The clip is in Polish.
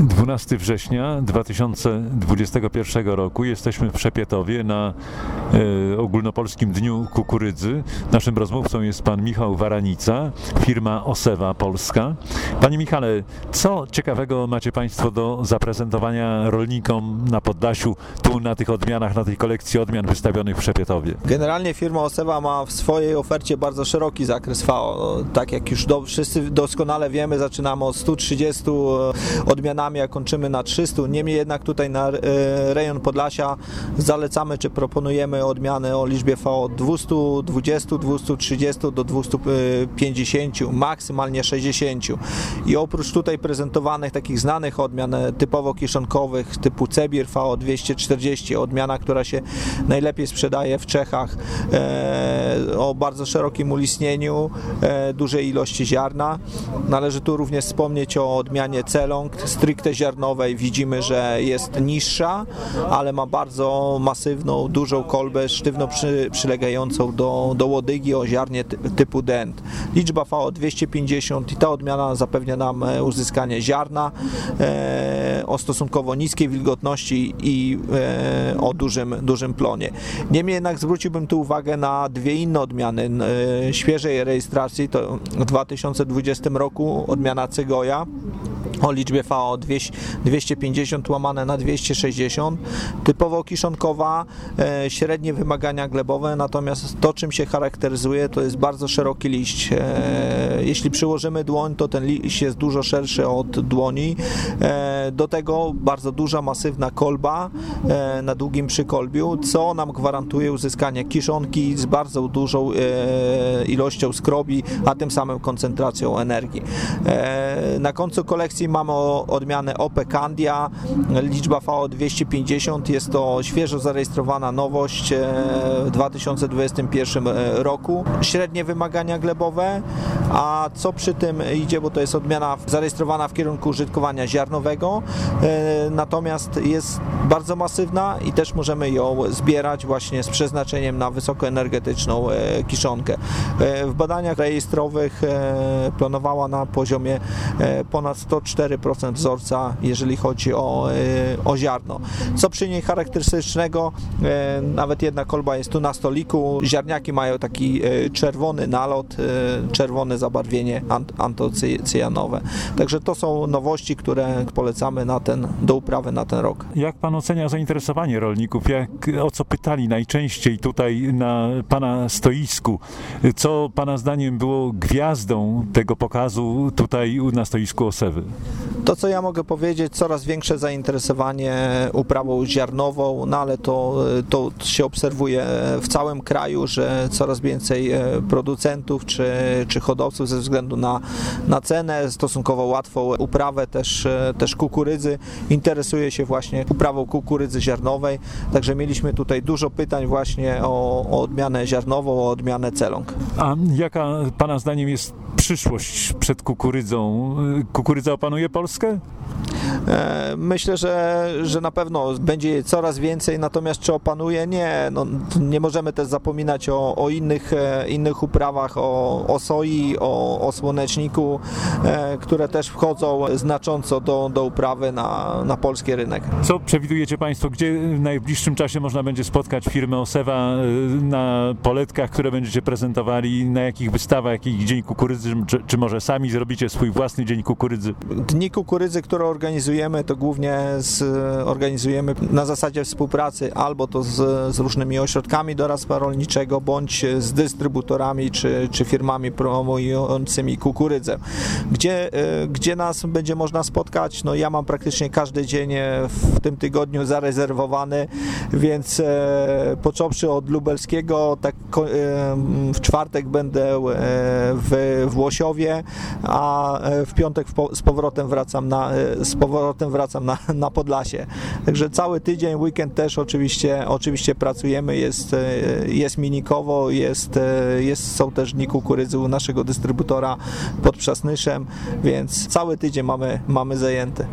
12 września 2021 roku jesteśmy w Przepietowie na e, ogólnopolskim Dniu Kukurydzy. Naszym rozmówcą jest pan Michał Waranica, firma Osewa Polska. Panie Michale, co ciekawego macie Państwo do zaprezentowania rolnikom na Poddasiu, tu na tych odmianach, na tej kolekcji odmian wystawionych w Przepietowie? Generalnie firma Osewa ma w swojej ofercie bardzo szeroki zakres FAO. Tak jak już do, wszyscy doskonale wiemy, zaczynamy od 130 odmianami a kończymy na 300. Niemniej jednak tutaj na e, rejon Podlasia zalecamy czy proponujemy odmiany o liczbie V od 220, 230 do 250, maksymalnie 60. I oprócz tutaj prezentowanych takich znanych odmian e, typowo kiszonkowych typu Cebir VO 240, odmiana, która się najlepiej sprzedaje w Czechach e, o bardzo szerokim ulistnieniu, dużej ilości ziarna. Należy tu również wspomnieć o odmianie Celong stricte ziarnowej widzimy, że jest niższa, ale ma bardzo masywną, dużą kolbę sztywno przy, przylegającą do, do łodygi o ziarnie typu dent. Liczba VO 250 i ta odmiana zapewnia nam e, uzyskanie ziarna e, o stosunkowo niskiej wilgotności i e, o dużym, dużym plonie. Niemniej jednak zwróciłbym tu uwagę na dwie inne odmiany e, świeżej rejestracji, to w 2020 roku odmiana Cygoja o liczbie VO 250 łamane na 260, typowo kiszonkowa, e, średnie wymagania glebowe, natomiast to czym się charakteryzuje to jest bardzo szeroki liść. E, jeśli przyłożymy dłoń, to ten liść jest dużo szerszy od dłoni. E, do tego bardzo duża, masywna kolba na długim przykolbiu, co nam gwarantuje uzyskanie kiszonki z bardzo dużą ilością skrobi, a tym samym koncentracją energii. Na końcu kolekcji mamy odmianę OP Candia, liczba VO 250, jest to świeżo zarejestrowana nowość e, w 2021 e, roku. Średnie wymagania glebowe, a co przy tym idzie, bo to jest odmiana zarejestrowana w kierunku użytkowania ziarnowego, e, natomiast jest bardzo masywna i też możemy ją zbierać właśnie z przeznaczeniem na wysokoenergetyczną kiszonkę. W badaniach rejestrowych planowała na poziomie ponad 104% wzorca, jeżeli chodzi o, e, o ziarno. Co przy niej charakterystycznego, e, nawet jedna kolba jest tu na stoliku, ziarniaki mają taki e, czerwony nalot, zabarwienie antocyjanowe. Także to są nowości, które polecamy na ten, do uprawy na ten rok. Jak Pan ocenia zainteresowanie rolników? Jak, o co pytali najczęściej tutaj na Pana stoisku? Co Pana zdaniem było gwiazdą tego pokazu tutaj na stoisku Osewy? To, co ja mogę powiedzieć, coraz większe zainteresowanie uprawą ziarnową, no ale to, to się obserwuje w całym kraju, że coraz więcej e, producentów czy, czy hodowców ze względu na, na cenę, stosunkowo łatwą uprawę też, e, też kukurydzy, interesuje się właśnie uprawą kukurydzy ziarnowej, także mieliśmy tutaj dużo pytań właśnie o, o odmianę ziarnową, o odmianę celong. A jaka Pana zdaniem jest przyszłość przed kukurydzą? Kukurydza opanuje Polskę? E, myślę, że, że na pewno będzie jej coraz więcej, natomiast czy opanuje? Nie. No, nie możemy też zapominać o, o innych, e, innych uprawach, o, o soi, o, o słoneczniku, e, które też wchodzą znacząco do, do uprawy na, na polski rynek. Co przewidujecie Państwo, gdzie w najbliższym czasie można będzie spotkać firmę Osewa na poletkach, które będziecie prezentowali, na jakich wystawach, jaki dzień kukurydzy, czy, czy może sami zrobicie swój własny dzień kukurydzy? Dni kukurydzy, które organizujemy, to głównie z, organizujemy na zasadzie współpracy albo to z, z różnymi ośrodkami doradztwa rolniczego, bądź z dystrybutorami czy, czy firmami promującymi kukurydzę. Gdzie, e, gdzie nas będzie można spotkać? No ja mam praktycznie każdy dzień w tym tygodniu zarezerwowany, więc e, począwszy od lubelskiego, tak e, w czwartek będę w, w Łosiowie, a w piątek z powrotem wracam na, z powrotem wracam na, na Podlasie. Także cały tydzień, weekend też oczywiście, oczywiście pracujemy, jest, jest minikowo, jest, jest, są też dni kukurydzy u naszego dystrybutora pod Przasnyszem, więc cały tydzień mamy, mamy zajęty.